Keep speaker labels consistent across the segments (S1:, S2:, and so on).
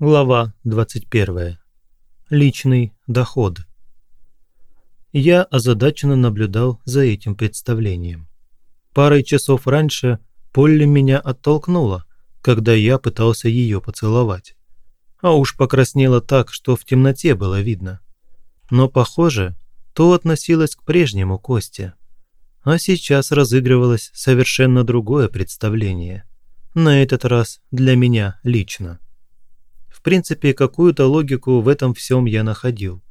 S1: Глава 21. Личный доход. Я озадаченно наблюдал за этим представлением. Парой часов раньше Полли меня оттолкнула, когда я пытался ее поцеловать. А уж покраснела так, что в темноте было видно. Но, похоже, то относилось к прежнему Косте. А сейчас разыгрывалось совершенно другое представление. На этот раз для меня лично. В принципе, какую-то логику в этом всем я находил.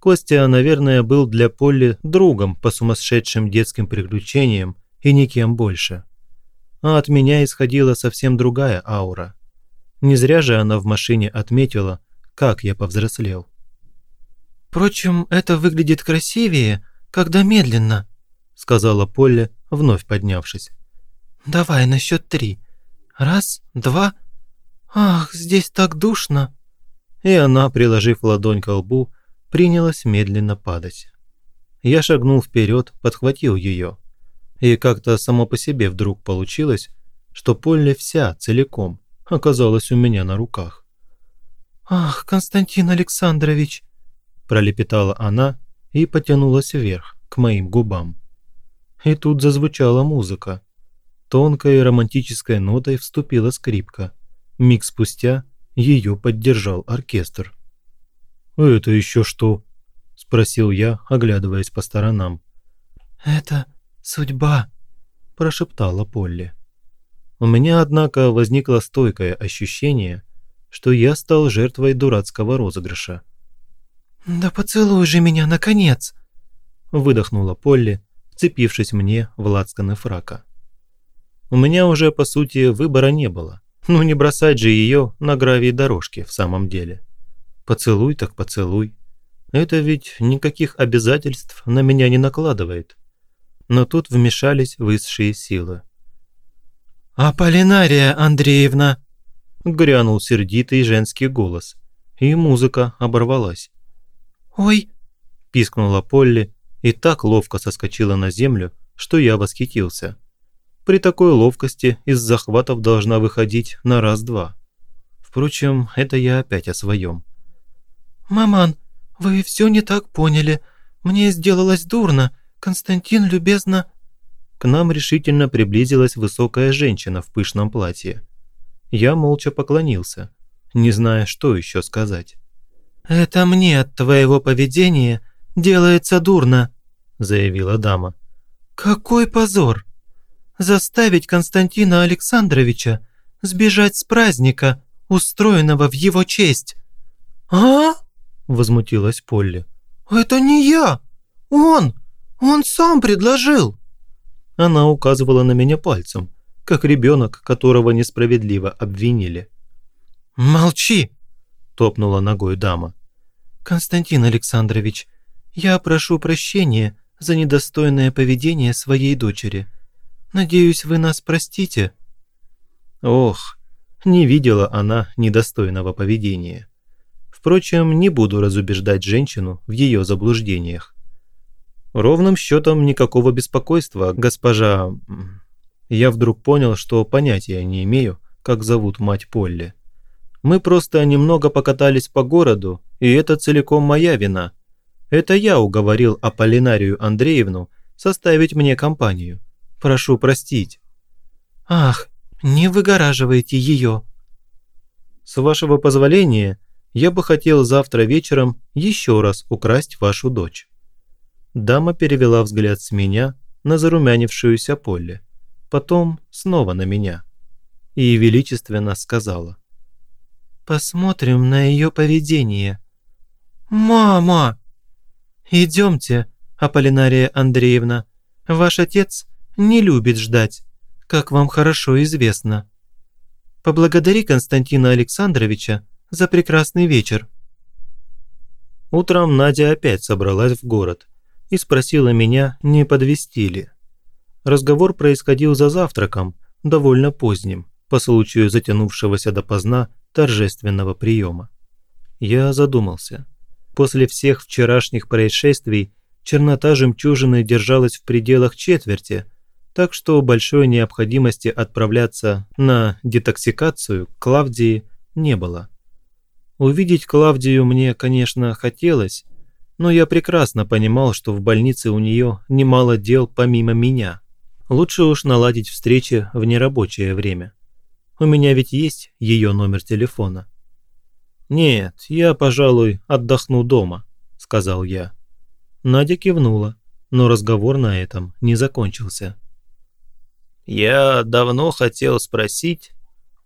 S1: Костя, наверное, был для Полли другом по сумасшедшим детским приключениям и никем больше. А от меня исходила совсем другая аура. Не зря же она в машине отметила, как я повзрослел.
S2: «Впрочем, это выглядит красивее, когда медленно», сказала Полли, вновь поднявшись. «Давай на счет три. Раз, два, «Ах, здесь так душно!»
S1: И она, приложив ладонь к лбу, принялась медленно падать. Я шагнул вперед, подхватил ее. И как-то само по себе вдруг получилось, что Полли вся, целиком, оказалась у меня на руках.
S2: «Ах, Константин Александрович!»
S1: пролепетала она и потянулась вверх, к моим губам. И тут зазвучала музыка. Тонкой романтической нотой вступила скрипка – Миг спустя ее поддержал оркестр. «Это еще что?» – спросил я, оглядываясь по сторонам.
S2: «Это судьба», – прошептала Полли.
S1: У меня, однако, возникло стойкое ощущение, что я стал жертвой дурацкого розыгрыша.
S2: «Да поцелуй же меня, наконец!» – выдохнула Полли, вцепившись мне в лацканы фрака. У меня уже, по сути, выбора не было. Ну не бросать же ее на гравии дорожки в самом деле. Поцелуй так поцелуй. Это ведь никаких обязательств на меня не накладывает. Но тут вмешались высшие силы. «Аполлинария Андреевна!»
S1: Грянул сердитый женский голос, и музыка оборвалась.
S2: «Ой!»
S1: – пискнула Полли и так ловко соскочила на землю, что я восхитился. При такой ловкости из захватов должна выходить на раз-два. Впрочем, это я опять о своем.
S2: «Маман, вы все не так поняли. Мне сделалось дурно. Константин любезно...»
S1: К нам решительно приблизилась высокая женщина в пышном платье. Я молча поклонился, не зная, что еще сказать.
S2: «Это мне от твоего поведения делается дурно», – заявила дама. «Какой позор! Заставить Константина Александровича сбежать с праздника, устроенного в его честь». «А?» – возмутилась Полли. «Это не я! Он! Он сам предложил!»
S1: Она указывала на меня пальцем, как ребенок, которого несправедливо обвинили.
S2: «Молчи!» – топнула ногой дама. «Константин Александрович, я прошу прощения за недостойное поведение своей дочери. Надеюсь, вы нас простите?»
S1: Ох, не видела она недостойного поведения. Впрочем, не буду разубеждать женщину в ее заблуждениях. Ровным счетом никакого беспокойства, госпожа... Я вдруг понял, что понятия не имею, как зовут мать Полли. Мы просто немного покатались по городу, и это целиком моя вина. Это я уговорил Аполлинарию Андреевну составить мне компанию. Прошу простить».
S2: «Ах, не выгораживайте ее».
S1: «С вашего позволения, я бы хотел завтра вечером еще раз украсть вашу дочь». Дама перевела взгляд с меня на зарумянившуюся Полли, потом снова на меня и величественно сказала.
S2: «Посмотрим на ее поведение».
S1: «Мама!»
S2: «Идемте, Аполлинария Андреевна. Ваш отец не любит ждать, как вам хорошо известно. Поблагодари Константина Александровича за прекрасный вечер».
S1: Утром Надя опять собралась в город и спросила меня, не подвести ли. Разговор происходил за завтраком, довольно поздним, по случаю затянувшегося допоздна торжественного приема. Я задумался. После всех вчерашних происшествий чернота жемчужины держалась в пределах четверти – так что большой необходимости отправляться на детоксикацию Клавдии не было. Увидеть Клавдию мне, конечно, хотелось, но я прекрасно понимал, что в больнице у нее немало дел помимо меня. Лучше уж наладить встречи в нерабочее время. У меня ведь есть ее номер телефона. «Нет, я, пожалуй, отдохну дома», – сказал я. Надя кивнула, но разговор на этом не закончился. «Я давно хотел спросить,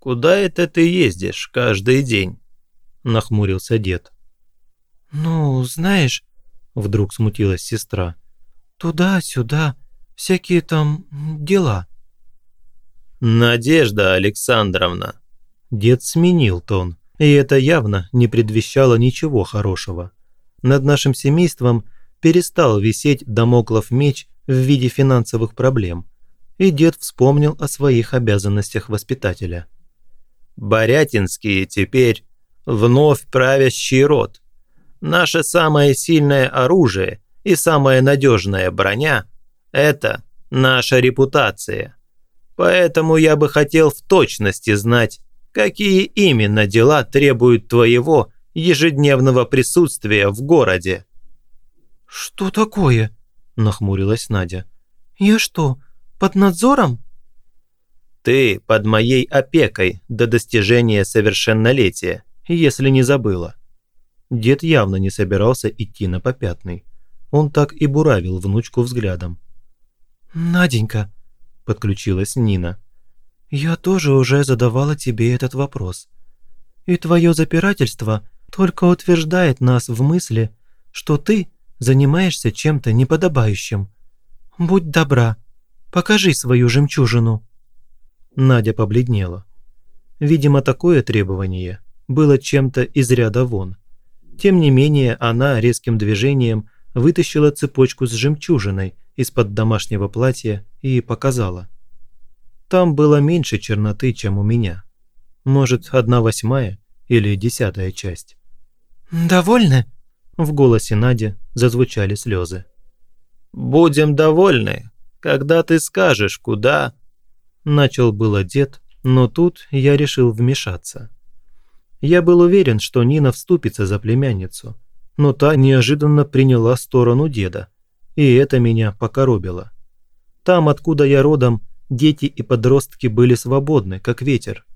S1: куда это ты ездишь каждый день?» – нахмурился дед.
S2: «Ну, знаешь», – вдруг смутилась сестра, – «туда-сюда, всякие там дела».
S1: «Надежда Александровна!» Дед сменил тон, и это явно не предвещало ничего хорошего. Над нашим семейством перестал висеть домоклов меч в виде финансовых проблем, и дед вспомнил о своих обязанностях воспитателя. «Борятинские теперь вновь правящий род. Наше самое сильное оружие и самая надежная броня – это наша репутация». Поэтому я бы хотел в точности знать, какие именно дела требуют твоего ежедневного присутствия в городе».
S2: «Что такое?» – нахмурилась Надя. «Я что, под надзором?»
S1: «Ты под моей опекой до достижения совершеннолетия, если не забыла». Дед явно не собирался идти на попятный. Он так и буравил внучку взглядом.
S2: «Наденька, – подключилась Нина. «Я тоже уже задавала тебе этот вопрос. И твое запирательство только утверждает нас в мысли, что ты занимаешься чем-то неподобающим. Будь добра, покажи свою жемчужину».
S1: Надя побледнела. Видимо, такое требование было чем-то из ряда вон. Тем не менее, она резким движением вытащила цепочку с жемчужиной из-под домашнего платья и показала. Там было меньше черноты, чем у меня. Может, одна восьмая или десятая часть.
S2: «Довольны?»
S1: В голосе Нади зазвучали слезы. «Будем довольны, когда ты скажешь, куда...» Начал было дед, но тут я решил вмешаться. Я был уверен, что Нина вступится за племянницу, но та неожиданно приняла сторону деда, и это меня покоробило. Там, откуда я родом, дети и подростки были свободны, как ветер,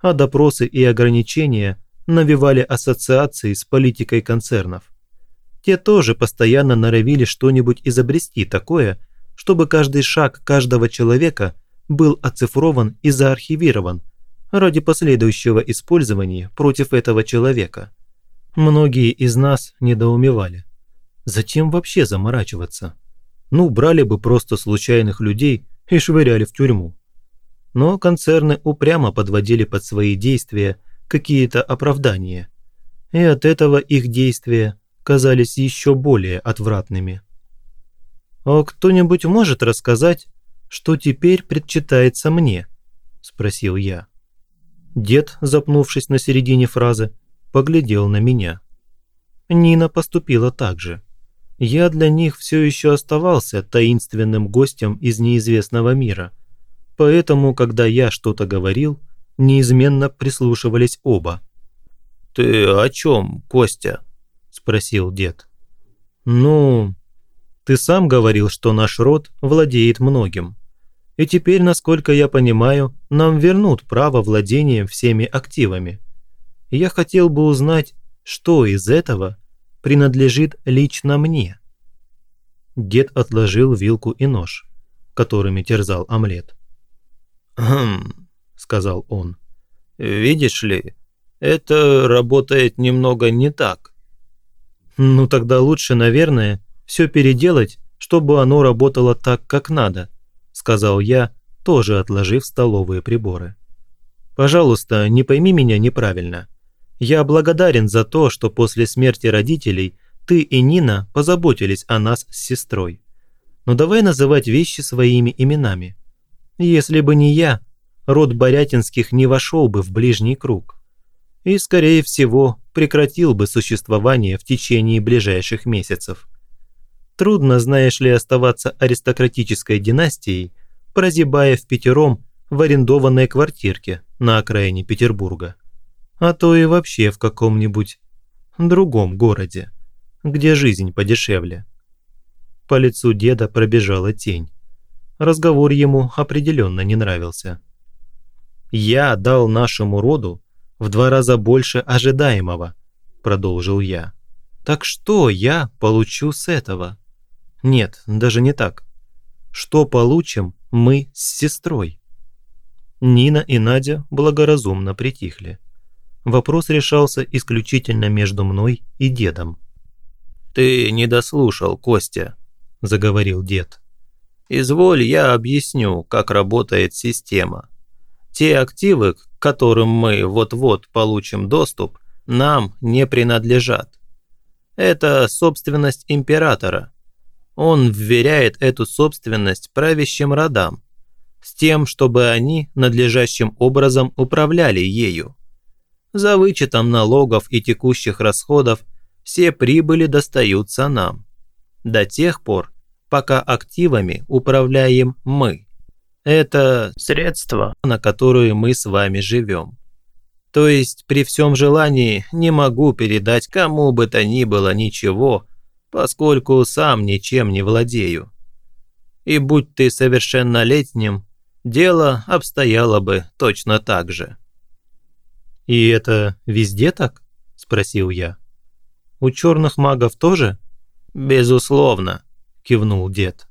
S1: а допросы и ограничения навевали ассоциации с политикой концернов. Те тоже постоянно норовили что-нибудь изобрести такое, чтобы каждый шаг каждого человека был оцифрован и заархивирован ради последующего использования против этого человека. Многие из нас недоумевали. Зачем вообще заморачиваться? Ну, брали бы просто случайных людей и швыряли в тюрьму. Но концерны упрямо подводили под свои действия какие-то оправдания. И от этого их действия казались еще более отвратными. «А кто-нибудь может рассказать, что теперь предчитается мне?» – спросил я. Дед, запнувшись на середине фразы, поглядел на меня. Нина поступила так же я для них все еще оставался таинственным гостем из неизвестного мира. Поэтому, когда я что-то говорил, неизменно прислушивались оба. «Ты о чем, Костя?» – спросил дед. «Ну, ты сам говорил, что наш род владеет многим. И теперь, насколько я понимаю, нам вернут право владения всеми активами. Я хотел бы узнать, что из этого – принадлежит лично мне». Дед отложил вилку и нож, которыми терзал омлет. «Хм», – сказал он, – «видишь ли, это работает немного не так». «Ну тогда лучше, наверное, все переделать, чтобы оно работало так, как надо», – сказал я, тоже отложив столовые приборы. «Пожалуйста, не пойми меня неправильно. Я благодарен за то, что после смерти родителей ты и Нина позаботились о нас с сестрой. Но давай называть вещи своими именами. Если бы не я, род Борятинских не вошел бы в ближний круг. И, скорее всего, прекратил бы существование в течение ближайших месяцев. Трудно, знаешь ли, оставаться аристократической династией, прозябая в пятером в арендованной квартирке на окраине Петербурга. а то и вообще в каком-нибудь другом городе, где жизнь подешевле. По лицу деда пробежала тень. Разговор ему определенно не нравился. «Я дал нашему роду в два раза больше ожидаемого», – продолжил я. «Так что я получу с этого?» «Нет, даже не так. Что получим мы с сестрой?» Нина и Надя благоразумно притихли. Вопрос решался исключительно между мной и дедом.
S2: «Ты не дослушал, Костя», – заговорил дед. «Изволь, я объясню, как работает система. Те активы, к которым мы вот-вот получим доступ, нам не принадлежат. Это собственность императора. Он вверяет эту собственность правящим родам, с тем, чтобы они надлежащим образом управляли ею. За вычетом налогов и текущих расходов все прибыли достаются нам. До тех пор, пока активами управляем мы. Это средства, на которые мы с вами живем. То есть при всем желании не могу передать кому бы то ни было ничего, поскольку сам ничем не владею. И будь ты совершеннолетним, дело обстояло бы точно так же.
S1: «И это везде так?» – спросил я. «У черных магов тоже?»
S2: «Безусловно», – кивнул дед.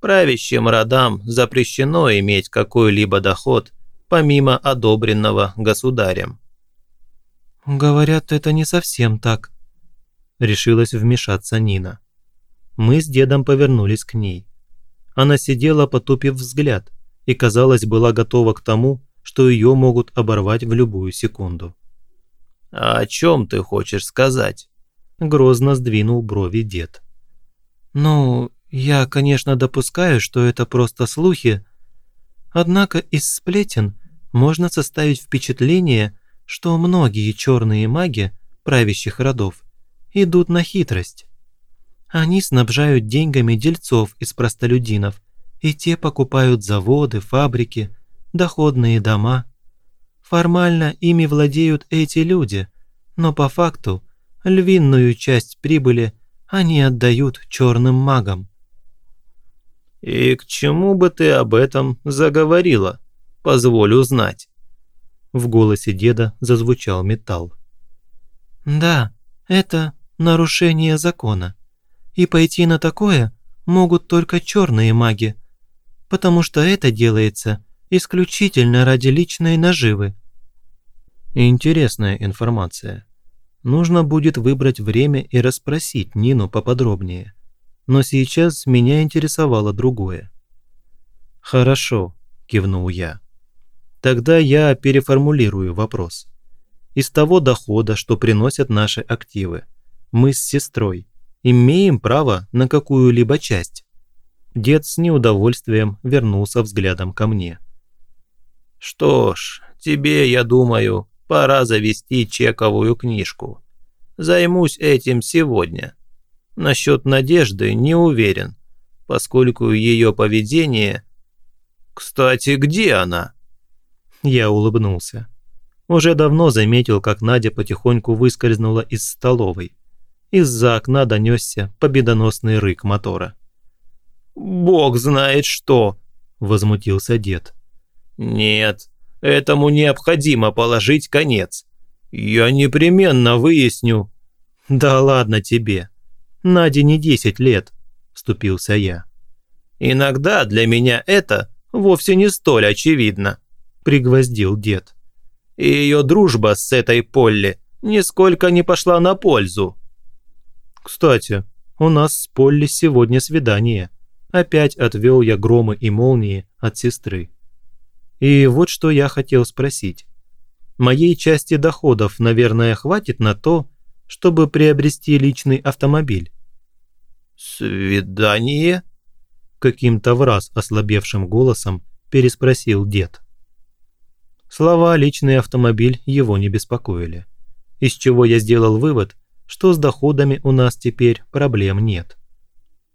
S2: «Правящим родам запрещено иметь какой-либо доход, помимо одобренного государем».
S1: «Говорят, это не совсем так», – решилась вмешаться Нина. Мы с дедом повернулись к ней. Она сидела, потупив взгляд, и, казалось, была готова к тому, что ее могут оборвать в любую секунду.
S2: «А о чем ты хочешь сказать?»
S1: Грозно сдвинул брови дед. «Ну, я, конечно, допускаю, что это просто слухи, однако из сплетен можно составить впечатление, что многие черные маги правящих родов идут на хитрость. Они снабжают деньгами дельцов из простолюдинов и те покупают заводы, фабрики, доходные дома. Формально ими владеют эти люди, но по факту львиную часть прибыли они отдают черным магам.
S2: «И к чему бы ты об этом заговорила? Позволю знать».
S1: В голосе деда зазвучал металл. «Да, это нарушение закона. И пойти на такое могут только черные маги, потому что это делается исключительно ради личной наживы. Интересная информация. Нужно будет выбрать время и расспросить Нину поподробнее. Но сейчас меня интересовало другое. «Хорошо», – кивнул я. «Тогда я переформулирую вопрос. Из того дохода, что приносят наши активы, мы с сестрой имеем право на какую-либо часть?» Дед с неудовольствием вернулся взглядом ко мне.
S2: «Что ж, тебе, я думаю, пора завести чековую книжку. Займусь этим сегодня. Насчет Надежды не уверен, поскольку ее поведение... Кстати, где она?»
S1: Я улыбнулся. Уже давно заметил, как Надя потихоньку выскользнула из столовой. Из-за окна донесся победоносный рык мотора.
S2: «Бог знает что!» – возмутился дед. «Нет, этому необходимо положить конец. Я непременно выясню».
S1: «Да ладно тебе. Наде не десять лет», – вступился я.
S2: «Иногда для меня это вовсе не столь очевидно», – пригвоздил дед. «И ее дружба с этой Полли нисколько не пошла на пользу».
S1: «Кстати, у нас с Полли сегодня свидание», Опять отвел я громы и молнии от сестры. И вот что я хотел спросить. Моей части доходов, наверное, хватит на то, чтобы приобрести личный автомобиль.
S2: «Свидание?»
S1: Каким-то в раз ослабевшим голосом переспросил дед. Слова «личный автомобиль» его не беспокоили. Из чего я сделал вывод, что с доходами у нас теперь проблем нет.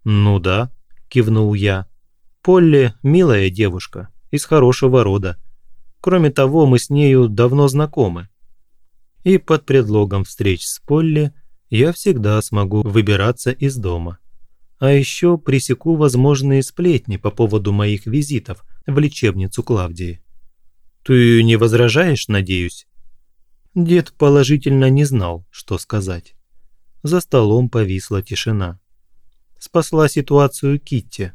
S1: Ну да, кивнул я. Полли – милая девушка, из хорошего рода. Кроме того, мы с нею давно знакомы. И под предлогом встреч с Полли я всегда смогу выбираться из дома. А еще пресеку возможные сплетни по поводу моих визитов в лечебницу Клавдии. Ты не возражаешь, надеюсь? Дед положительно не знал, что сказать. За столом повисла тишина. Спасла ситуацию Китти.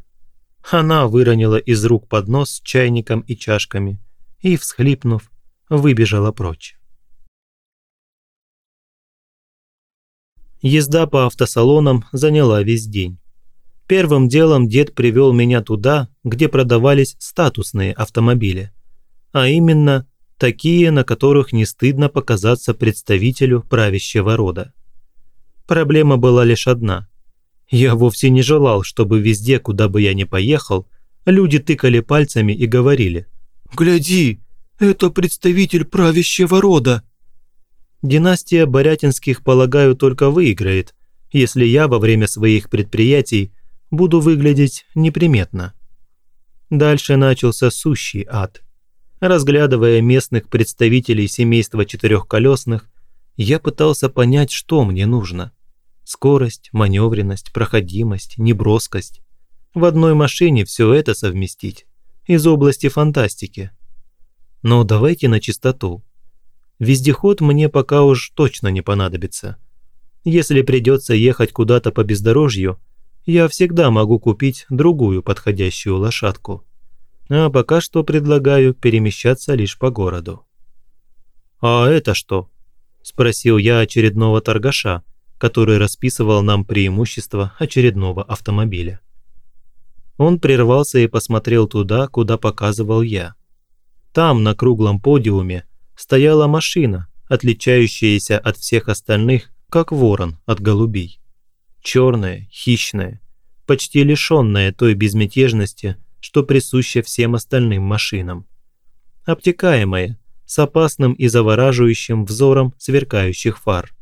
S1: Она выронила из рук поднос с чайником и чашками и, всхлипнув, выбежала прочь. Езда по автосалонам заняла весь день. Первым делом дед привел меня туда, где продавались статусные автомобили, а именно такие, на которых не стыдно показаться представителю правящего рода. Проблема была лишь одна. Я вовсе не желал, чтобы везде, куда бы я ни поехал, люди тыкали пальцами и говорили «Гляди, это представитель правящего рода». Династия Борятинских, полагаю, только выиграет, если я во время своих предприятий буду выглядеть неприметно. Дальше начался сущий ад – Разглядывая местных представителей семейства четырехколесных, я пытался понять, что мне нужно. Скорость, маневренность, проходимость, неброскость. В одной машине все это совместить. Из области фантастики. Но давайте на чистоту. Вездеход мне пока уж точно не понадобится. Если придется ехать куда-то по бездорожью, я всегда могу купить другую подходящую лошадку а пока что предлагаю перемещаться лишь по городу». «А это что?» – спросил я очередного торгаша, который расписывал нам преимущества очередного автомобиля. Он прервался и посмотрел туда, куда показывал я. Там, на круглом подиуме, стояла машина, отличающаяся от всех остальных, как ворон от голубей. Черная, хищная, почти лишенная той безмятежности, что присуще всем остальным машинам. Обтекаемое, с опасным и завораживающим взором сверкающих фар.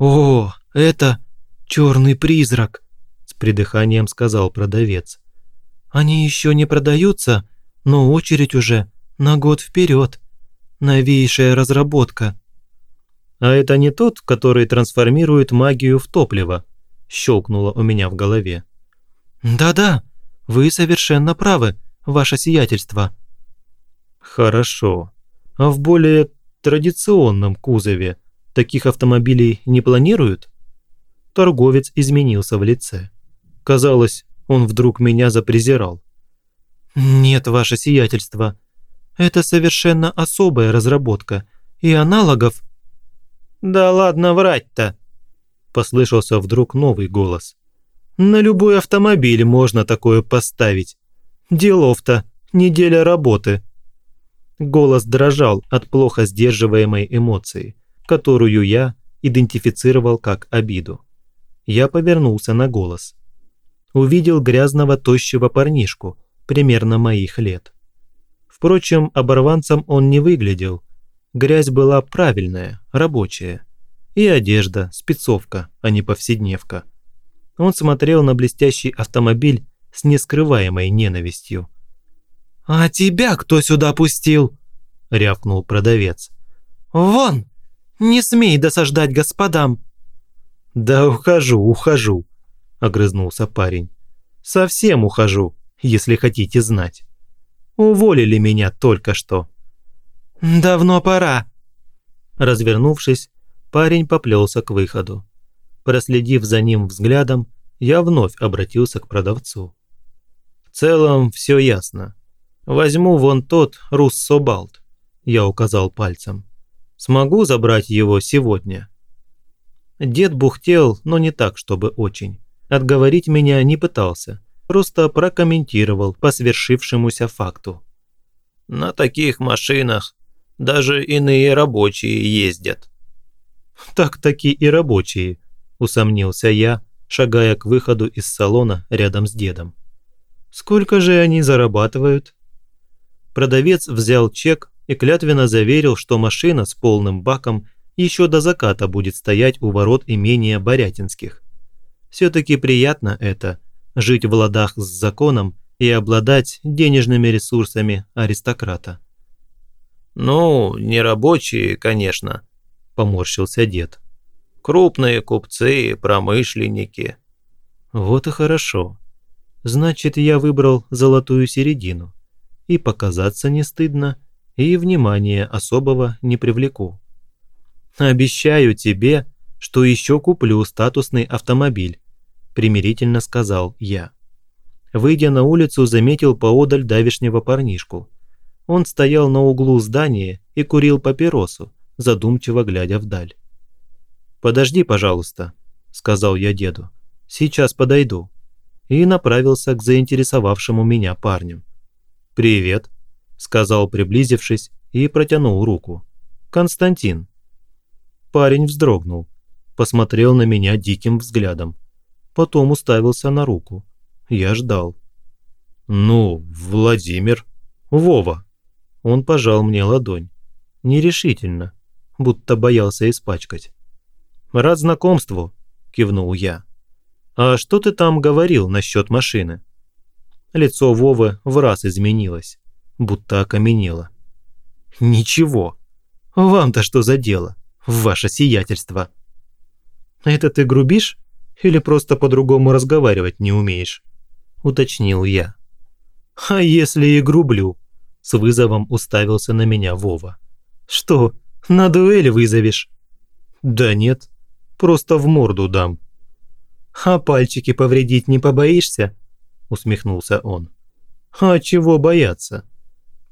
S1: «О, это черный призрак!» – с придыханием сказал продавец. «Они еще не продаются, но очередь уже на год вперед. Новейшая разработка». «А это не тот, который трансформирует магию в топливо?» – щелкнуло у меня в голове. «Да-да, вы совершенно правы, ваше сиятельство». «Хорошо. А в более традиционном кузове таких автомобилей не планируют?» Торговец изменился в лице. Казалось, он вдруг меня запрезирал. «Нет, ваше сиятельство. Это совершенно особая разработка, и аналогов...» «Да ладно врать-то!» Послышался вдруг новый голос. На любой автомобиль можно такое поставить. Делов-то, неделя работы. Голос дрожал от плохо сдерживаемой эмоции, которую я идентифицировал как обиду. Я повернулся на голос. Увидел грязного тощего парнишку, примерно моих лет. Впрочем, оборванцем он не выглядел. Грязь была правильная, рабочая. И одежда, спецовка, а не повседневка. Он смотрел на блестящий автомобиль с нескрываемой ненавистью. «А тебя кто сюда пустил?» – рявкнул продавец. «Вон! Не смей досаждать господам!» «Да ухожу, ухожу!» – огрызнулся парень. «Совсем ухожу, если хотите знать. Уволили меня только что». «Давно пора!» Развернувшись, парень поплелся к выходу. Проследив за ним взглядом, я вновь обратился к продавцу. «В целом все ясно. Возьму вон тот Руссобалт», – я указал пальцем. «Смогу забрать его сегодня?» Дед бухтел, но не так, чтобы очень. Отговорить меня не пытался, просто прокомментировал по свершившемуся факту. «На таких машинах даже иные рабочие ездят». «Так-таки и рабочие», усомнился я, шагая к выходу из салона рядом с дедом. «Сколько же они зарабатывают?» Продавец взял чек и клятвенно заверил, что машина с полным баком еще до заката будет стоять у ворот имения Борятинских. Все-таки приятно это – жить в ладах с законом и обладать денежными ресурсами аристократа.
S3: «Ну, не рабочие, конечно»,
S1: поморщился дед.
S2: «Крупные купцы, промышленники».
S1: «Вот и хорошо. Значит, я выбрал золотую середину. И показаться не стыдно, и внимания особого не привлеку. Обещаю тебе, что еще куплю статусный автомобиль», – примирительно сказал я. Выйдя на улицу, заметил поодаль давишнего парнишку. Он стоял на углу здания и курил папиросу, задумчиво глядя вдаль. «Подожди, пожалуйста», – сказал я деду. «Сейчас подойду». И направился к заинтересовавшему меня парню. «Привет», – сказал, приблизившись, и протянул руку. «Константин». Парень вздрогнул, посмотрел на меня диким взглядом. Потом уставился на руку. Я ждал. «Ну, Владимир. Вова». Он пожал мне ладонь. Нерешительно, будто боялся испачкать. «Рад знакомству», – кивнул я. «А что ты там говорил насчет машины?» Лицо Вовы в раз изменилось, будто окаменело. «Ничего. Вам-то что за дело, ваше сиятельство?» «Это ты грубишь или просто по-другому разговаривать не умеешь?» – уточнил я. «А если и грублю?» – с вызовом уставился на меня Вова. «Что, на дуэль вызовешь?» «Да нет, просто в морду дам». «А пальчики повредить не побоишься?» – усмехнулся он. «А чего бояться?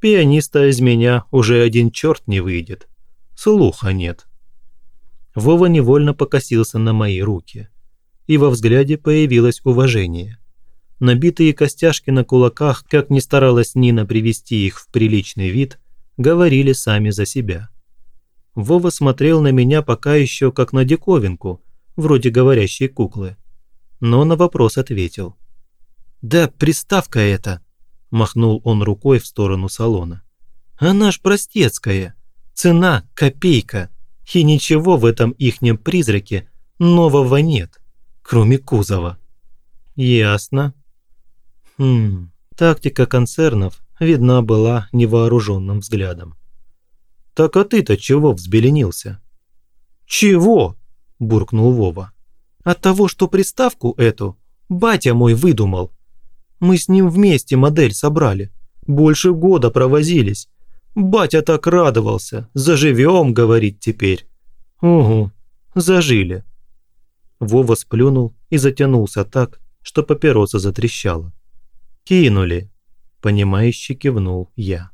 S1: Пианиста из меня уже один черт не выйдет. Слуха нет». Вова невольно покосился на мои руки, и во взгляде появилось уважение. Набитые костяшки на кулаках, как ни старалась Нина привести их в приличный вид, говорили сами за себя. Вова смотрел на меня пока еще как на диковинку, вроде говорящей куклы. Но на вопрос ответил. «Да приставка эта!» – махнул он рукой в сторону салона. «Она ж простецкая. Цена – копейка. И ничего в этом ихнем призраке нового нет, кроме кузова». «Ясно», Хм, тактика концернов видна была невооруженным взглядом. «Так а ты-то чего взбеленился?» «Чего?» – буркнул Вова. «От того, что приставку эту батя мой выдумал. Мы с ним вместе модель собрали. Больше года провозились. Батя так радовался. Заживем, говорит теперь. Угу, зажили. Вова сплюнул и затянулся так, что папироса затрещала. «Кинули», – понимающе кивнул я.